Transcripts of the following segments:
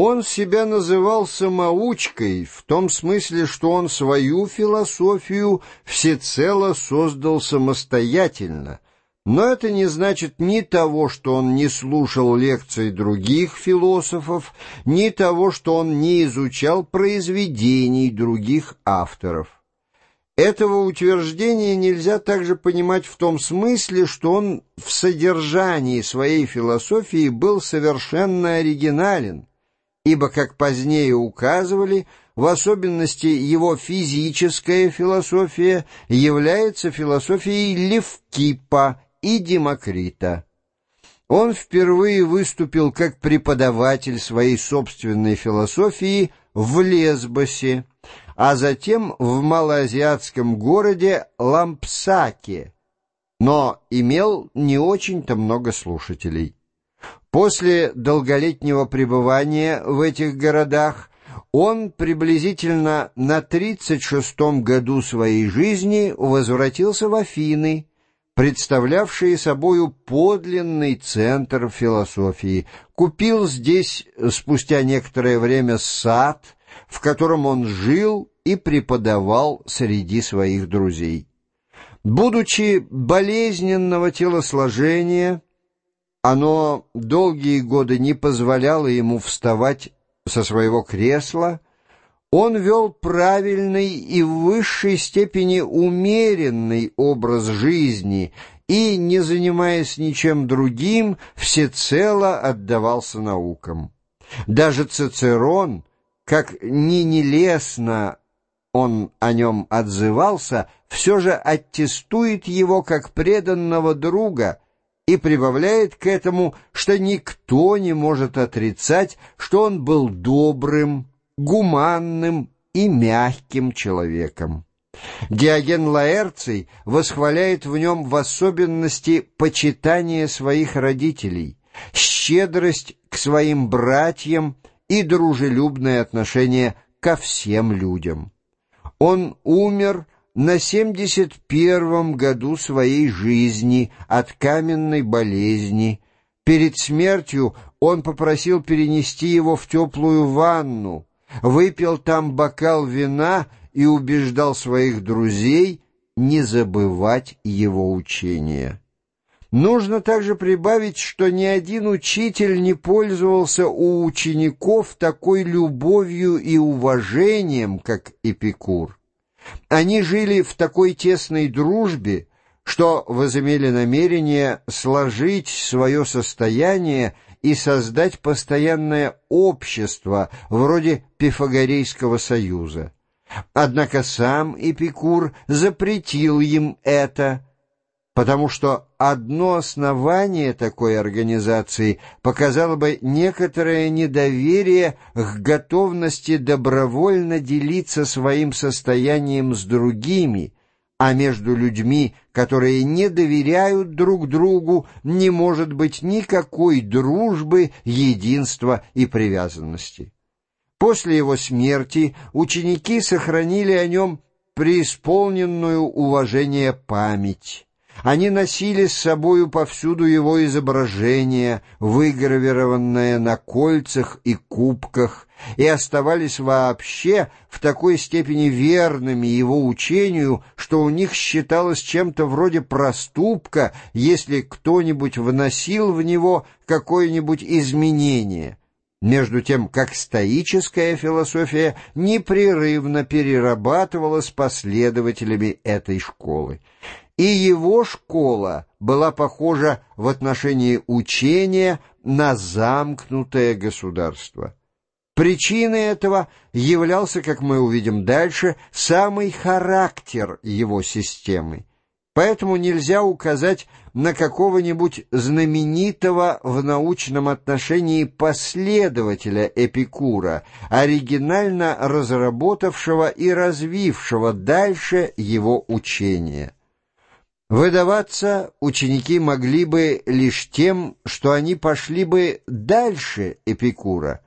Он себя называл самоучкой в том смысле, что он свою философию всецело создал самостоятельно, но это не значит ни того, что он не слушал лекций других философов, ни того, что он не изучал произведений других авторов. Этого утверждения нельзя также понимать в том смысле, что он в содержании своей философии был совершенно оригинален, ибо, как позднее указывали, в особенности его физическая философия является философией Левкипа и Демокрита. Он впервые выступил как преподаватель своей собственной философии в Лесбосе, а затем в малоазиатском городе Лампсаке, но имел не очень-то много слушателей. После долголетнего пребывания в этих городах он приблизительно на 36-м году своей жизни возвратился в Афины, представлявшие собою подлинный центр философии, купил здесь спустя некоторое время сад, в котором он жил и преподавал среди своих друзей. Будучи болезненного телосложения, оно долгие годы не позволяло ему вставать со своего кресла, он вел правильный и в высшей степени умеренный образ жизни и, не занимаясь ничем другим, всецело отдавался наукам. Даже Цицерон, как ни нелестно он о нем отзывался, все же аттестует его как преданного друга — и прибавляет к этому, что никто не может отрицать, что он был добрым, гуманным и мягким человеком. Диоген Лаэрций восхваляет в нем в особенности почитание своих родителей, щедрость к своим братьям и дружелюбное отношение ко всем людям. Он умер на семьдесят первом году своей жизни от каменной болезни. Перед смертью он попросил перенести его в теплую ванну, выпил там бокал вина и убеждал своих друзей не забывать его учения. Нужно также прибавить, что ни один учитель не пользовался у учеников такой любовью и уважением, как Эпикур. Они жили в такой тесной дружбе, что возымели намерение сложить свое состояние и создать постоянное общество вроде Пифагорейского союза. Однако сам Эпикур запретил им это, потому что одно основание такой организации показало бы некоторое недоверие к готовности добровольно делиться своим состоянием с другими, а между людьми, которые не доверяют друг другу, не может быть никакой дружбы, единства и привязанности. После его смерти ученики сохранили о нем преисполненную уважение память. Они носили с собою повсюду его изображение, выгравированное на кольцах и кубках, и оставались вообще в такой степени верными его учению, что у них считалось чем-то вроде проступка, если кто-нибудь вносил в него какое-нибудь изменение между тем как стоическая философия непрерывно перерабатывалась последователями этой школы. И его школа была похожа в отношении учения на замкнутое государство. Причиной этого являлся, как мы увидим дальше, самый характер его системы. Поэтому нельзя указать на какого-нибудь знаменитого в научном отношении последователя Эпикура, оригинально разработавшего и развившего дальше его учение. Выдаваться ученики могли бы лишь тем, что они пошли бы дальше Эпикура,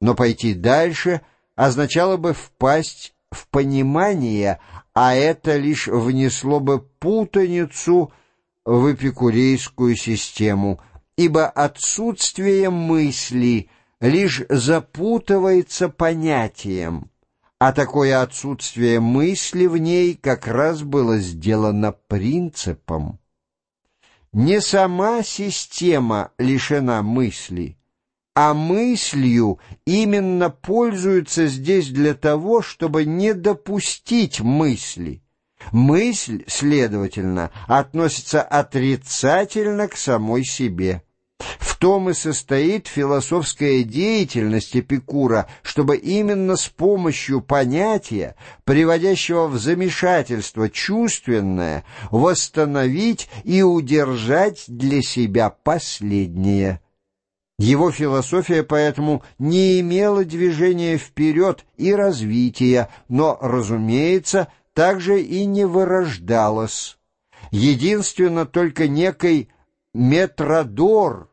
но пойти дальше означало бы впасть в понимание, а это лишь внесло бы путаницу в эпикурейскую систему, ибо отсутствие мысли лишь запутывается понятием, а такое отсутствие мысли в ней как раз было сделано принципом. Не сама система лишена мысли, а мыслью именно пользуются здесь для того, чтобы не допустить мысли. Мысль, следовательно, относится отрицательно к самой себе. В том и состоит философская деятельность Эпикура, чтобы именно с помощью понятия, приводящего в замешательство чувственное, восстановить и удержать для себя последнее. Его философия поэтому не имела движения вперед и развития, но, разумеется, также и не вырождалась. Единственно только некой Метродор,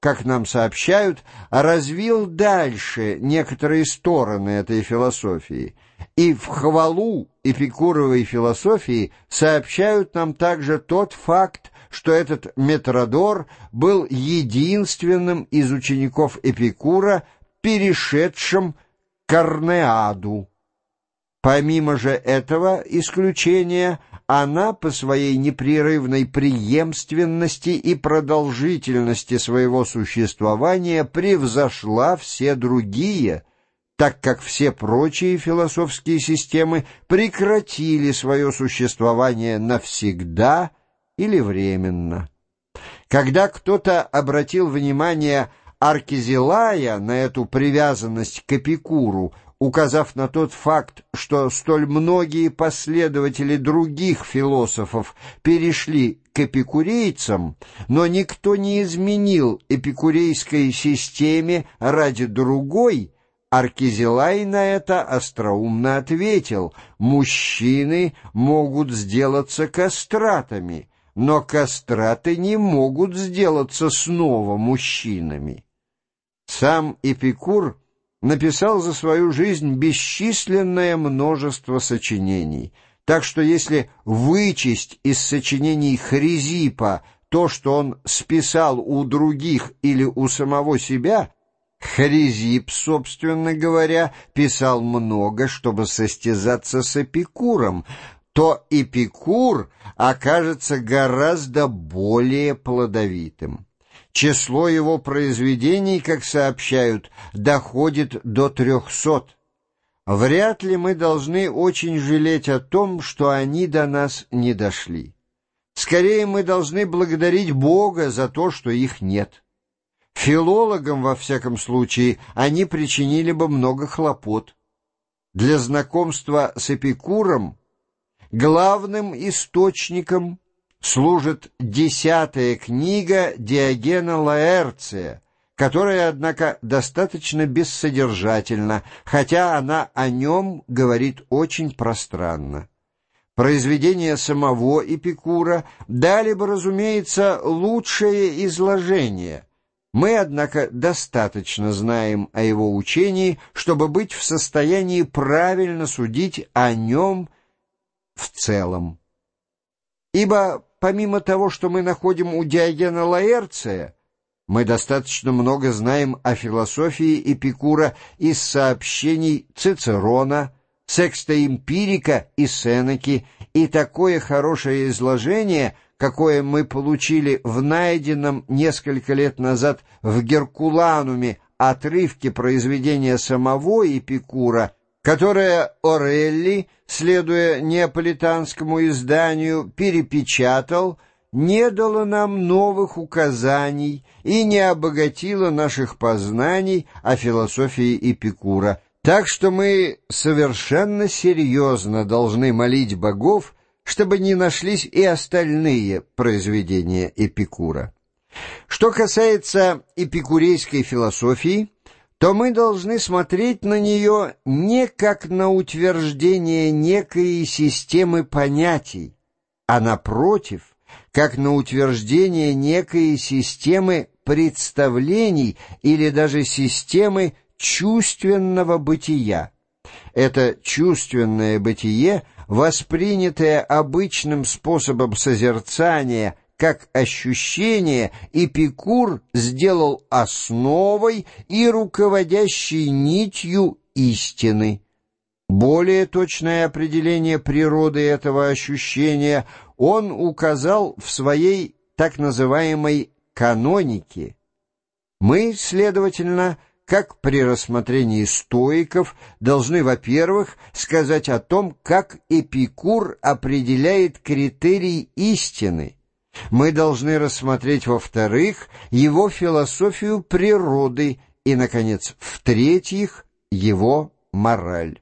как нам сообщают, развил дальше некоторые стороны этой философии, и в хвалу эпикуровой философии сообщают нам также тот факт, что этот Метродор был единственным из учеников Эпикура, перешедшим к Корнеаду. Помимо же этого исключения, она по своей непрерывной преемственности и продолжительности своего существования превзошла все другие, так как все прочие философские системы прекратили свое существование навсегда или временно. Когда кто-то обратил внимание Аркизилая на эту привязанность к Эпикуру, указав на тот факт, что столь многие последователи других философов перешли к эпикурейцам, но никто не изменил эпикурейской системе ради другой, Аркизилай на это остроумно ответил, мужчины могут сделаться кастратами, но кастраты не могут сделаться снова мужчинами. Сам Эпикур написал за свою жизнь бесчисленное множество сочинений, так что если вычесть из сочинений Хризипа то, что он списал у других или у самого себя, Хризип, собственно говоря, писал много, чтобы состязаться с Эпикуром, то Эпикур окажется гораздо более плодовитым. Число его произведений, как сообщают, доходит до трехсот. Вряд ли мы должны очень жалеть о том, что они до нас не дошли. Скорее мы должны благодарить Бога за то, что их нет. Филологам, во всяком случае, они причинили бы много хлопот. Для знакомства с Эпикуром главным источником служит десятая книга Диогена Лаэрция, которая, однако, достаточно бессодержательна, хотя она о нем говорит очень пространно. Произведения самого Эпикура дали бы, разумеется, лучшее изложение. Мы, однако, достаточно знаем о его учении, чтобы быть в состоянии правильно судить о нем в целом. Ибо помимо того, что мы находим у Диогена Лаэрция, мы достаточно много знаем о философии Эпикура из сообщений Цицерона, Секста Эмпирика и Сенеки, и такое хорошее изложение, какое мы получили в найденном несколько лет назад в Геркулануме отрывке произведения самого Эпикура, которое Орелли, следуя неаполитанскому изданию, перепечатал, не дало нам новых указаний и не обогатило наших познаний о философии Эпикура. Так что мы совершенно серьезно должны молить богов, чтобы не нашлись и остальные произведения Эпикура. Что касается эпикурейской философии, то мы должны смотреть на нее не как на утверждение некой системы понятий, а напротив, как на утверждение некой системы представлений или даже системы чувственного бытия. Это чувственное бытие, воспринятое обычным способом созерцания как ощущение Эпикур сделал основой и руководящей нитью истины. Более точное определение природы этого ощущения он указал в своей так называемой канонике. Мы, следовательно, как при рассмотрении стоиков, должны, во-первых, сказать о том, как Эпикур определяет критерий истины. Мы должны рассмотреть, во-вторых, его философию природы и, наконец, в-третьих, его мораль.